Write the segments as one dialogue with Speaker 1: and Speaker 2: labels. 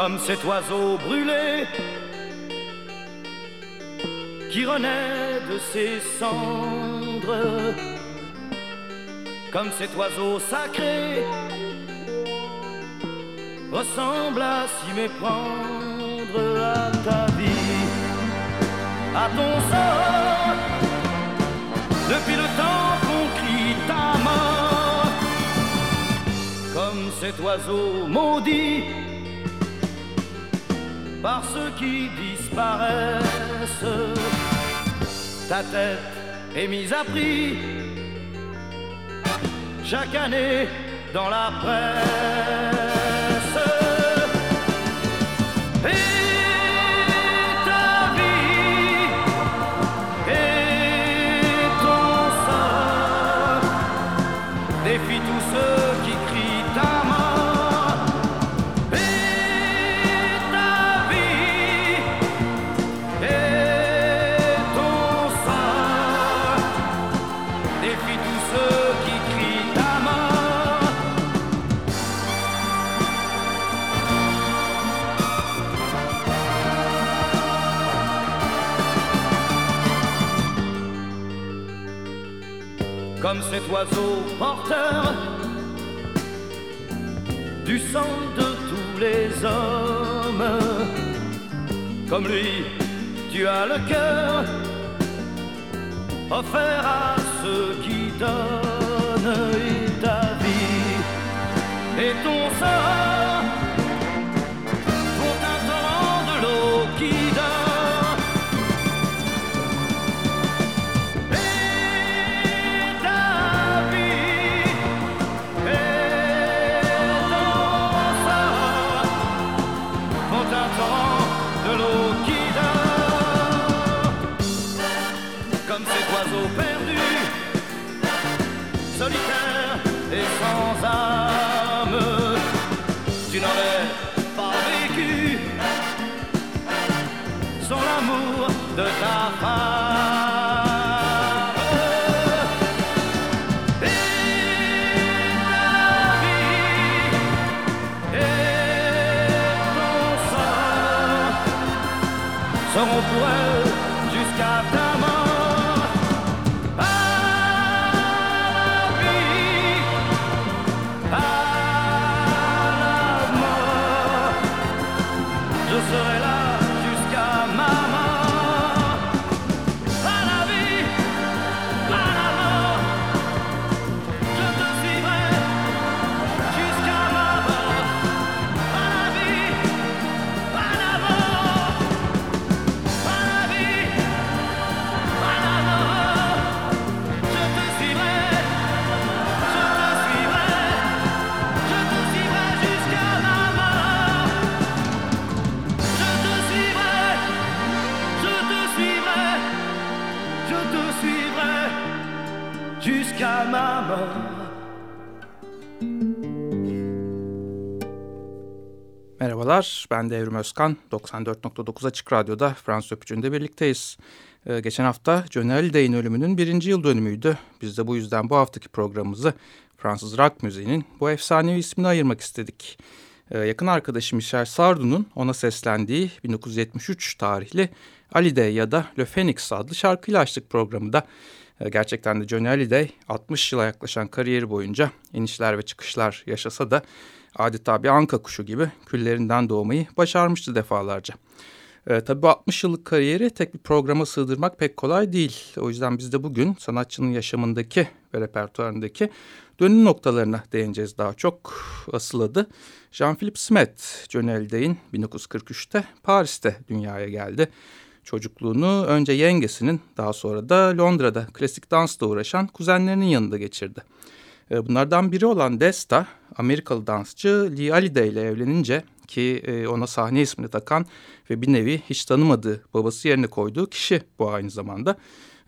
Speaker 1: comme cet oiseau brûlé qui renaît de ses cendres, comme cet oiseau sacré ressemble à s'y méprendre à ta vie, à ton sort, depuis le temps qu'on crie ta mort, comme cet oiseau maudit par ceux qui disparaissent. Ta tête est mise à prix chaque année dans la presse. Comme cet oiseau porteur du sang de tous les hommes. Comme lui, tu as le cœur offert à ceux qui donnent 来来。
Speaker 2: Merhabalar, ben de Özkan. 94.9 Açık Radyo'da Fransız Öpücü'nde birlikteyiz. Ee, geçen hafta Johnny Hallyday'in ölümünün birinci yıl dönümüydü. Biz de bu yüzden bu haftaki programımızı Fransız rock müziğinin bu efsanevi ismini ayırmak istedik. Ee, yakın arkadaşı Michel Sardou'nun ona seslendiği 1973 tarihli Hallyday ya da Le Phoenix adlı şarkıyla açtık programı da. Ee, gerçekten de Johnny Hallyday 60 yıla yaklaşan kariyeri boyunca inişler ve çıkışlar yaşasa da adeta bir anka kuşu gibi küllerinden doğmayı başarmıştı defalarca. E, tabii bu 60 yıllık kariyeri tek bir programa sığdırmak pek kolay değil. O yüzden biz de bugün sanatçının yaşamındaki ve repertuarındaki dönüm noktalarına değineceğiz daha çok. Asıl adı Jean-Philippe Smet, Johnny Halday'in 1943'te Paris'te dünyaya geldi. Çocukluğunu önce yengesinin daha sonra da Londra'da klasik dansla uğraşan kuzenlerinin yanında geçirdi. E, bunlardan biri olan Desta, Amerikalı dansçı Lee Hallyday ile evlenince ki e, ona sahne ismini takan ve bir nevi hiç tanımadığı babası yerine koyduğu kişi bu aynı zamanda.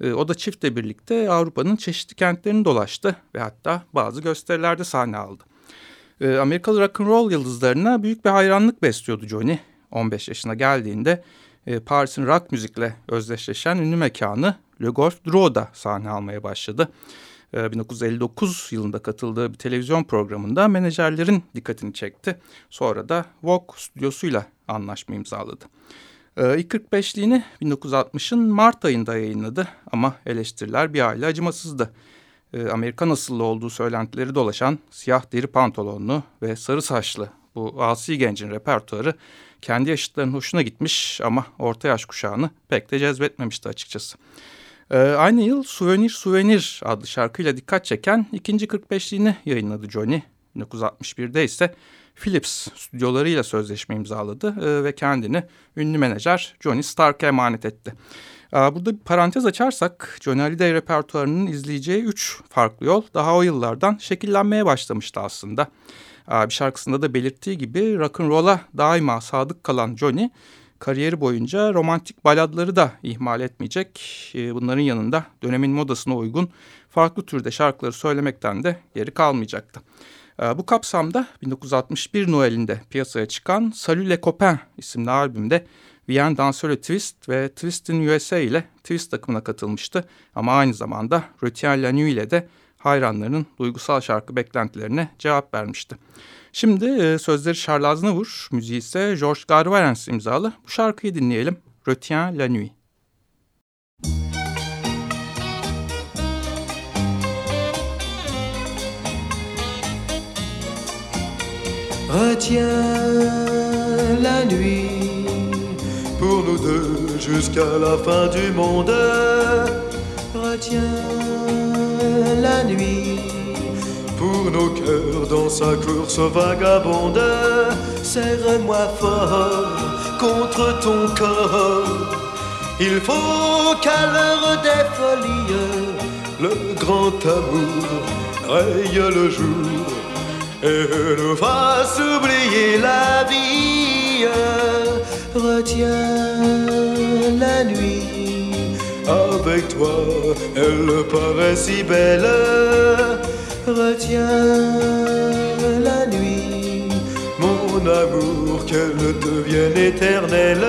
Speaker 2: E, o da çiftle birlikte Avrupa'nın çeşitli kentlerini dolaştı ve hatta bazı gösterilerde sahne aldı. Amerikalı rock'n'roll yıldızlarına büyük bir hayranlık besliyordu Johnny. 15 yaşına geldiğinde Paris'in rock müzikle özdeşleşen ünlü mekanı Le Golf Droit'da sahne almaya başladı. 1959 yılında katıldığı bir televizyon programında menajerlerin dikkatini çekti. Sonra da Vogue stüdyosuyla anlaşma imzaladı. İlk 45'liğini 1960'ın Mart ayında yayınladı ama eleştiriler bir aile acımasızdı. Amerikan asıllı olduğu söylentileri dolaşan siyah deri pantolonlu ve sarı saçlı bu asi gencin repertuarı kendi yaşıtlarının hoşuna gitmiş ama orta yaş kuşağını pek de cezbetmemişti açıkçası. Ee, aynı yıl Souvenir Souvenir adlı şarkıyla dikkat çeken ikinci 45'liğini yayınladı Johnny. 1961'de ise Philips stüdyolarıyla sözleşme imzaladı e, ve kendini ünlü menajer Johnny Stark'a emanet etti. E, burada bir parantez açarsak Johnny Hallyday repertuarının izleyeceği üç farklı yol daha o yıllardan şekillenmeye başlamıştı aslında. E, bir şarkısında da belirttiği gibi rock'n'roll'a daima sadık kalan Johnny kariyeri boyunca romantik baladları da ihmal etmeyecek. E, bunların yanında dönemin modasına uygun farklı türde şarkıları söylemekten de geri kalmayacaktı. E, bu kapsamda 1961 Noel'inde piyasaya çıkan Salut les Copains isimli albümde Vienne Dansöre Twist ve Twist in USA ile Twist takımına katılmıştı. Ama aynı zamanda Retier La Nuit ile de hayranlarının duygusal şarkı beklentilerine cevap vermişti. Şimdi e, sözleri Charles Aznavour, müziği ise George Garvarens imzalı. Bu şarkıyı dinleyelim. Retiens la nuit.
Speaker 3: Retiens la nuit pour nous deux jusqu'à la fin du monde. Retiens la nuit pour nos cœurs dans sa course vagabonde. Serre-moi fort contre ton corps. Il faut qu'à l'heure des folies, le grand amour raye le jour et nous fasse oublier la vie. Retiens la nuit. Avec toi, elle paraît si belle retiens la nuit, mon amour, qu'elle devienne éternelle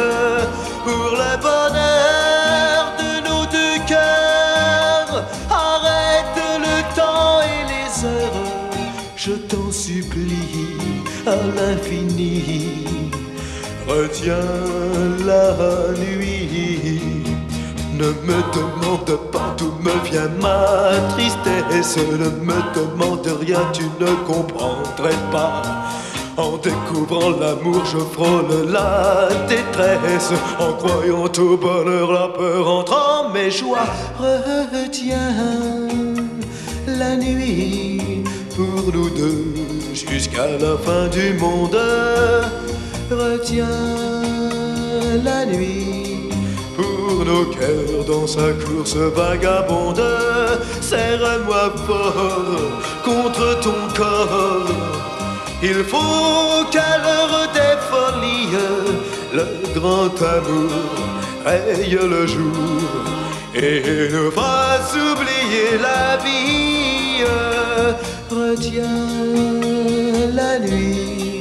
Speaker 3: pour le bonheur de nos deux cœurs. Arrête le temps et les heures, je t'en supplie à l'infini. Retiens la nuit. Ne me demande pas d'où me vient ma tristesse. Ne me demande rien, tu ne comprendrais pas. En découvrant l'amour, je frôle la détresse. En croyant au bonheur, la peur entre en mes joies. Retiens la nuit pour nous deux jusqu'à la fin du monde. Retiens la nuit nos cœurs dans sa course vagabonde. Serre-moi fort contre ton corps. Il faut qu'à l'heure des folies, le grand amour raye le jour et nous fasse oublier la vie. Retiens la nuit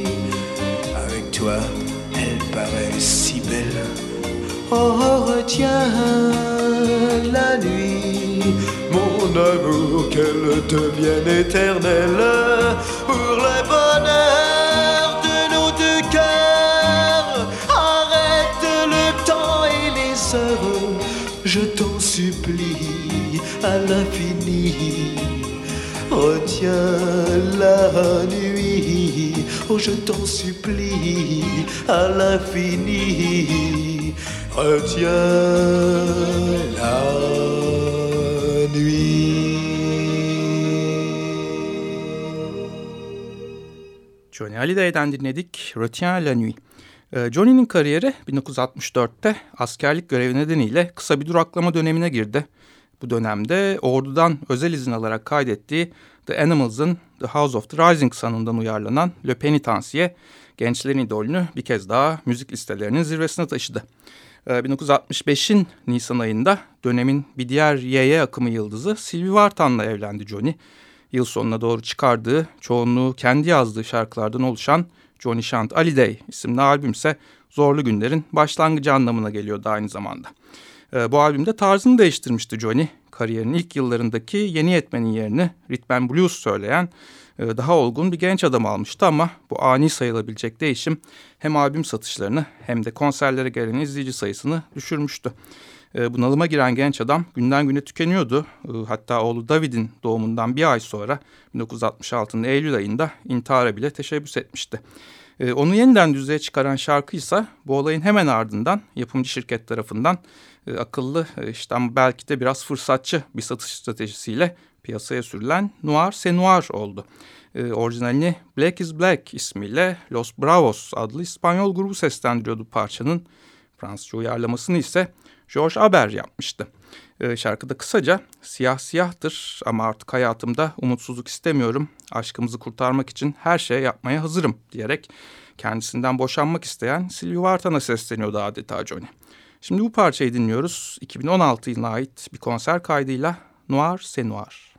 Speaker 3: Oh, retiens la nuit, mon amour, qu'elle devienne éternelle pour le bonheur de nos deux cœurs. Arrête le temps et les heures, je t'en supplie à l'infini. Retiens la nuit, oh je t'en supplie à l'infini. Retiens la nuit.
Speaker 2: Johnny Hallyday'den dinledik Retiens la nuit. Ee, Johnny'nin kariyeri 1964'te askerlik görevi nedeniyle kısa bir duraklama dönemine girdi. Bu dönemde ordudan özel izin alarak kaydettiği The Animals'ın The House of the Rising Sun'ından uyarlanan Le Penitensiye gençlerin idolünü bir kez daha müzik listelerinin zirvesine taşıdı. 1965'in ee, Nisan ayında dönemin bir diğer YY akımı yıldızı Sylvie Vartan'la evlendi Johnny. Yıl sonuna doğru çıkardığı, çoğunluğu kendi yazdığı şarkılardan oluşan Johnny Shant Ali Day isimli albüm ise zorlu günlerin başlangıcı anlamına geliyordu aynı zamanda. E, bu albümde tarzını değiştirmişti Johnny. Kariyerinin ilk yıllarındaki yeni yetmenin yerini rhythm blues söyleyen e, daha olgun bir genç adam almıştı ama bu ani sayılabilecek değişim hem albüm satışlarını hem de konserlere gelen izleyici sayısını düşürmüştü. E, bunalıma giren genç adam günden güne tükeniyordu. E, hatta oğlu David'in doğumundan bir ay sonra 1966'nın Eylül ayında intihara bile teşebbüs etmişti. Onu yeniden düzeye çıkaran şarkıysa bu olayın hemen ardından yapımcı şirket tarafından akıllı işte ama belki de biraz fırsatçı bir satış stratejisiyle piyasaya sürülen Noir C'est Noir oldu. E, orijinalini Black is Black ismiyle Los Bravos adlı İspanyol grubu seslendiriyordu parçanın. Fransızca uyarlamasını ise George Aber yapmıştı. E, şarkıda kısaca siyah siyahtır ama artık hayatımda umutsuzluk istemiyorum. Aşkımızı kurtarmak için her şey yapmaya hazırım diyerek kendisinden boşanmak isteyen Silvio Vartan'a sesleniyordu adeta Johnny. Şimdi bu parçayı dinliyoruz. 2016 yılına ait bir konser kaydıyla Noir C'est Noir.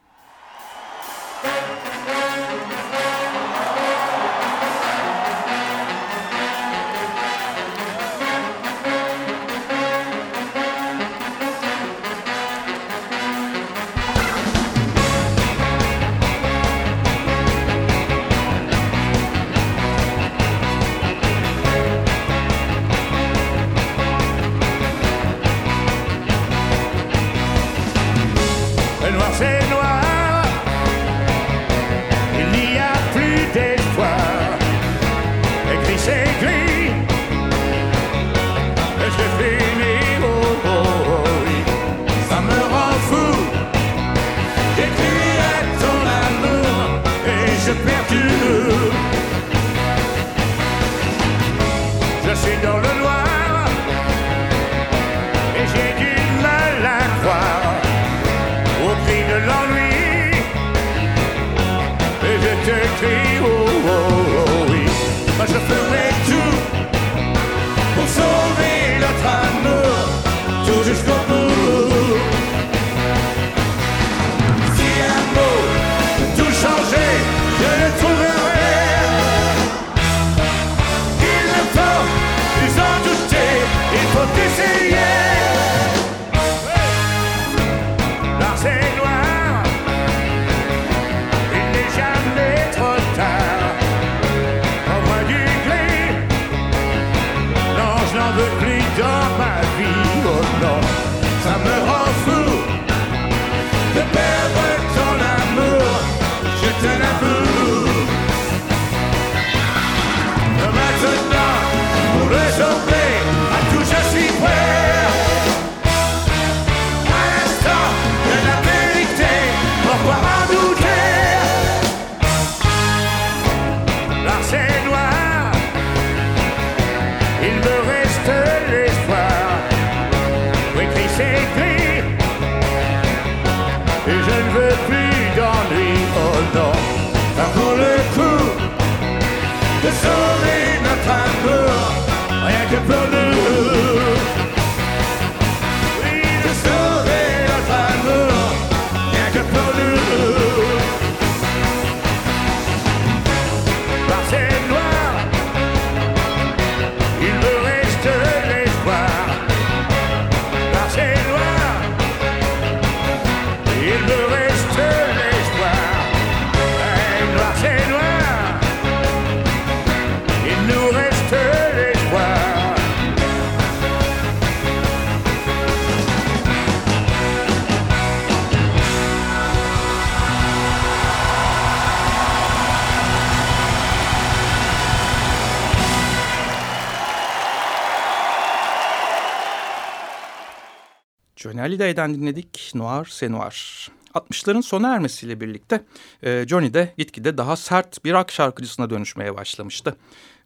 Speaker 2: Hallyday'den dinledik Noir Noir. 60'ların sona ermesiyle birlikte e, Johnny de gitgide daha sert bir rock şarkıcısına dönüşmeye başlamıştı.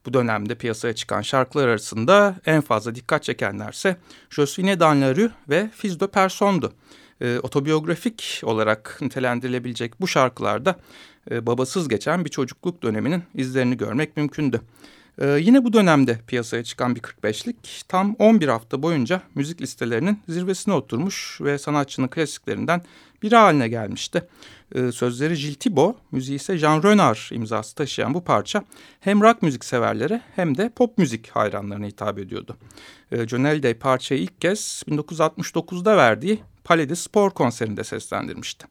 Speaker 2: Bu dönemde piyasaya çıkan şarkılar arasında en fazla dikkat çekenlerse Josine Danlarue ve Fils de Person'du. E, otobiyografik olarak nitelendirilebilecek bu şarkılarda e, babasız geçen bir çocukluk döneminin izlerini görmek mümkündü. Ee, yine bu dönemde piyasaya çıkan bir 45'lik tam 11 hafta boyunca müzik listelerinin zirvesine oturmuş ve sanatçının klasiklerinden biri haline gelmişti. Ee, sözleri Gilles Thibault, müziği ise Jean Renard imzası taşıyan bu parça hem rock müzik severlere hem de pop müzik hayranlarına hitap ediyordu. Ee, John Hallyday parçayı ilk kez 1969'da verdiği Palais de Sport konserinde seslendirmişti.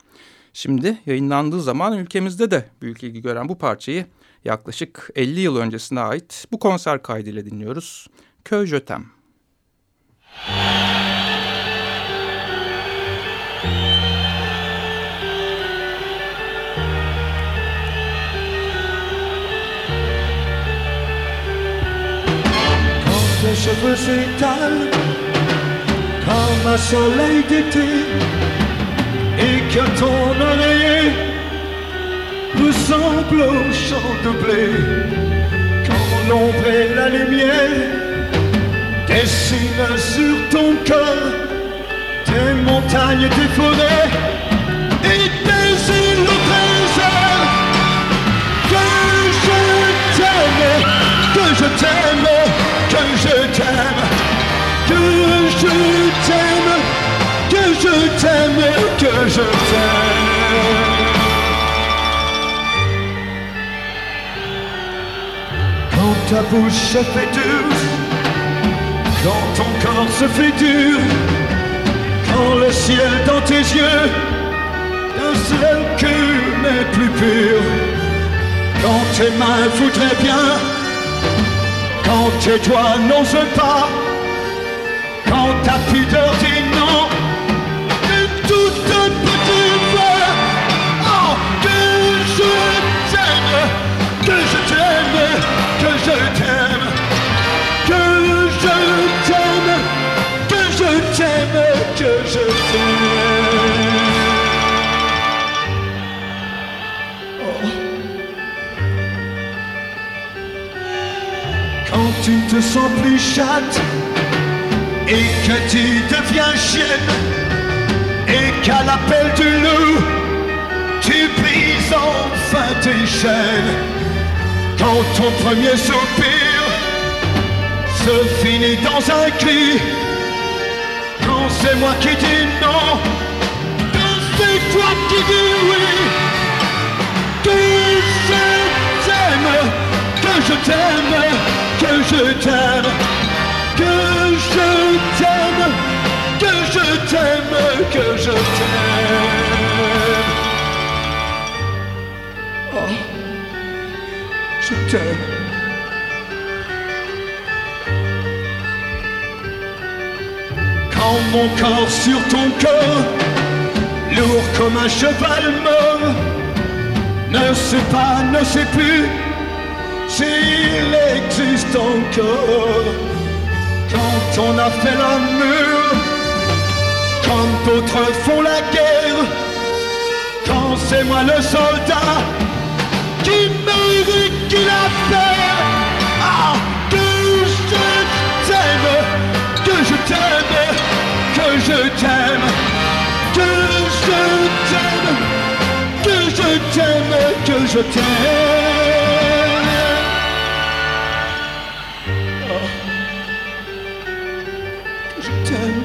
Speaker 2: Şimdi yayınlandığı zaman ülkemizde de büyük ilgi gören bu parçayı yaklaşık 50 yıl öncesine ait bu konser kaydıyla dinliyoruz. Köy Jötem.
Speaker 4: Quand tes cheveux s'étalent comme un soleil d'été et que ton oreiller ressemble au champ de blé quand l'ombre et la lumière dessinent sur ton corps des montagnes, des forêts et des îles au trésor. Que je t'aime, que je t'aime, que je t'aime, que je t'aime, que je t'aime, que je t'aime. Ta bouche se fait dure, quand ton corps se fait dur, quand le ciel dans tes yeux, d'un seul cœur n'est plus pur, quand tes mains voudraient bien, quand tes doigts n'osent pas, quand ta pudeur dit que je t'aime, que je t'aime, que je t'aime, que je t'aime. Quand tu te sens plus chatte et que tu deviens chienne et qu'à l'appel du loup, tu brises enfin tes chaînes. Quand ton premier soupir se finit dans un cri, quand c'est moi qui dis non, quand c'est toi qui dis oui, que je t'aime, que je t'aime, que je t'aime, que je t'aime, que je t'aime, que je t'aime. Oh. Je t'aime. Quand mon corps sur ton corps, lourd comme un cheval mort, ne sait pas, ne sait plus s'il existe encore. Quand on a fait l'amour, comme d'autres font la guerre, quand c'est moi le soldat qui mérite qu'il a fait. Ah, que je t'aime, que je t'aime, que je t'aime, que je t'aime, que je t'aime, que je t'aime. Oh, que je t'aime,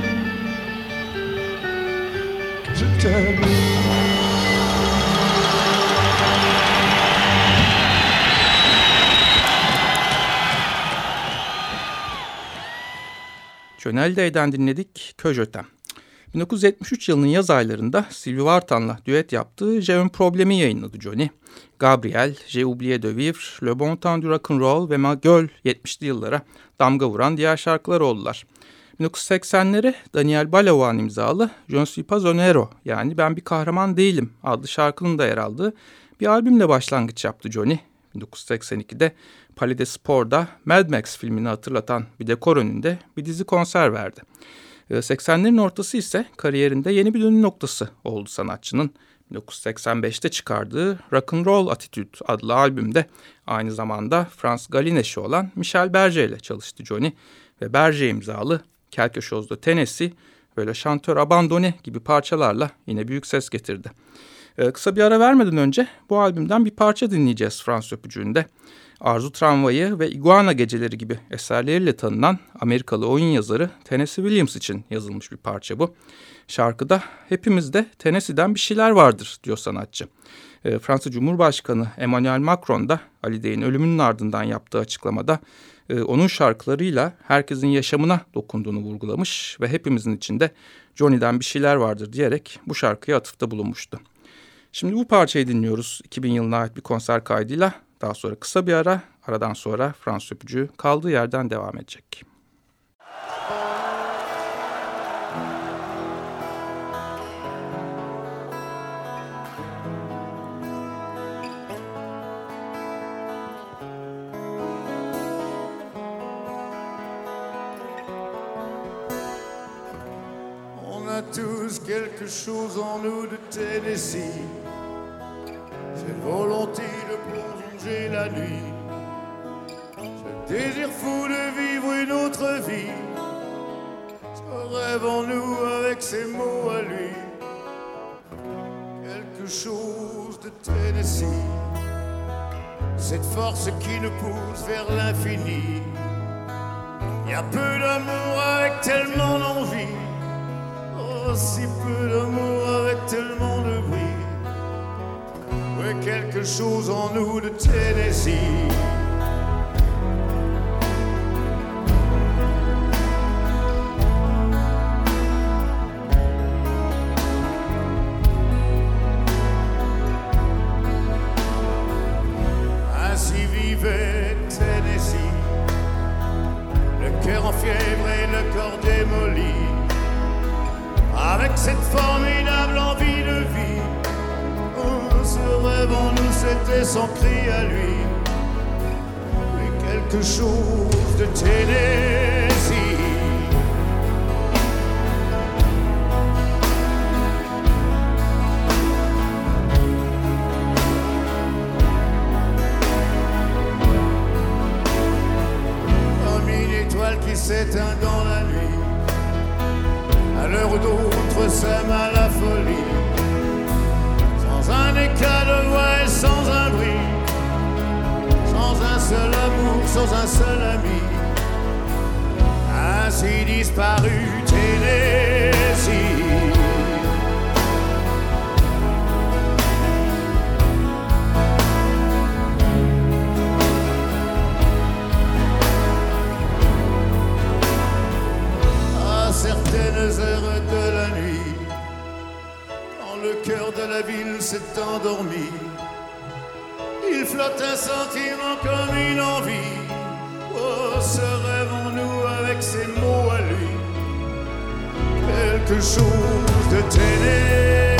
Speaker 4: que je t'aime.
Speaker 2: Çönelde'den dinledik Köjötem. 1973 yılının yaz aylarında Sylvie Vartan'la düet yaptığı J'ai un problemi yayınladı Johnny. Gabriel, J'ai oublié de vivre, Le bon temps du rock'n'roll ve Ma Gueule 70'li yıllara damga vuran diğer şarkılar oldular. 1980'lere Daniel Balavoine imzalı Je suis pas un héros yani Ben bir kahraman değilim adlı şarkının da yer aldığı bir albümle başlangıç yaptı Johnny. 1982'de Palais de Sport'da Mad Max filmini hatırlatan bir dekor önünde bir dizi konser verdi. 80'lerin ee, ortası ise kariyerinde yeni bir dönüm noktası oldu sanatçının. 1985'te çıkardığı Rock and Roll Attitude adlı albümde aynı zamanda Frans Galin eşi olan Michel Berger ile çalıştı Johnny ve Berger imzalı Quelque chose de Tennessee böyle şantör abandone gibi parçalarla yine büyük ses getirdi. Ee, kısa bir ara vermeden önce bu albümden bir parça dinleyeceğiz Fransız öpücüğünde. Arzu Tramvayı ve Iguana Geceleri gibi eserleriyle tanınan Amerikalı oyun yazarı Tennessee Williams için yazılmış bir parça bu. Şarkıda hepimizde Tennessee'den bir şeyler vardır diyor sanatçı. E, Fransa Cumhurbaşkanı Emmanuel Macron da Ali Dey'in ölümünün ardından yaptığı açıklamada e, onun şarkılarıyla herkesin yaşamına dokunduğunu vurgulamış ve hepimizin içinde Johnny'den bir şeyler vardır diyerek bu şarkıya atıfta bulunmuştu. Şimdi bu parçayı dinliyoruz 2000 yılına ait bir konser kaydıyla. Daha sonra kısa bir ara, aradan sonra Fransız öpücüğü kaldığı yerden devam edecek.
Speaker 5: tous quelque chose en nous de Tennessee. Cette volonté de plonger la nuit. Ce désir fou de vivre une autre vie. Ce rêve en nous avec ses mots à lui. Quelque chose de Tennessee. Cette force qui nous pousse vers l'infini. Il y a peu d'amour avec tellement d'envie si peu d'amour avec tellement de bruit. Quelque chose en nous de Tennessee. Son cri à lui. Mais quelque chose de Tennessee. Comme une étoile qui s'éteint sans un seul ami, ainsi disparu Tennessee. certaines heures de la nuit, quand le cœur de la ville s'est endormi, il flotte un sentiment comme une envie. Quelque chose de Tennessee.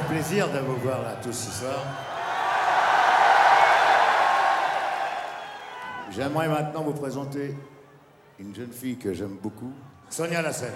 Speaker 5: Fait plaisir de vous voir là tous ce soir. J'aimerais maintenant vous présenter une jeune fille que j'aime beaucoup.
Speaker 6: Sonia Lasselle.